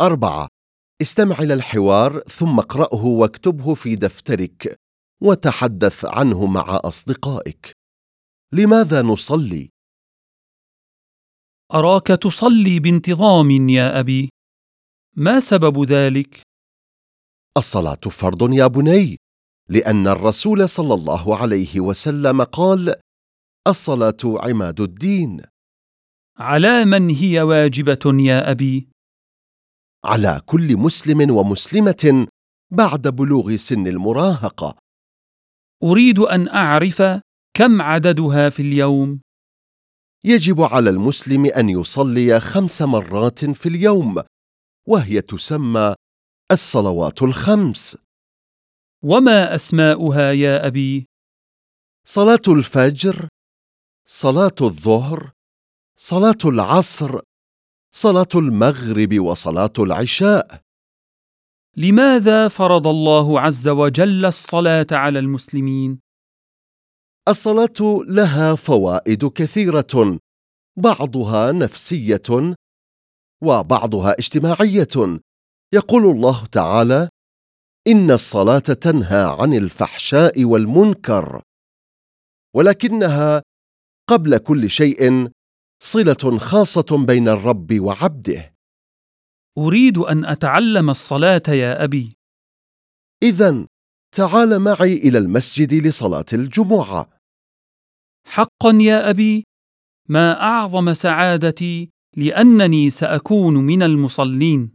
أربعة استمع إلى الحوار ثم اقرأه واكتبه في دفترك وتحدث عنه مع أصدقائك لماذا نصلي؟ أراك تصلي بانتظام يا أبي ما سبب ذلك؟ الصلاة فرض يا بني لأن الرسول صلى الله عليه وسلم قال الصلاة عماد الدين على من هي واجبة يا أبي؟ على كل مسلم ومسلمة بعد بلوغ سن المراهقة أريد أن أعرف كم عددها في اليوم؟ يجب على المسلم أن يصلي خمس مرات في اليوم وهي تسمى الصلوات الخمس وما أسماؤها يا أبي؟ صلاة الفجر صلاة الظهر صلاة العصر صلاة المغرب وصلاة العشاء لماذا فرض الله عز وجل الصلاة على المسلمين؟ الصلاة لها فوائد كثيرة بعضها نفسية وبعضها اجتماعية يقول الله تعالى إن الصلاة تنهى عن الفحشاء والمنكر ولكنها قبل كل شيء صلة خاصة بين الرب وعبده. أريد أن أتعلم الصلاة يا أبي. إذا تعال معي إلى المسجد لصلاة الجمعة. حقا يا أبي ما أعظم سعادتي لأنني سأكون من المصلين.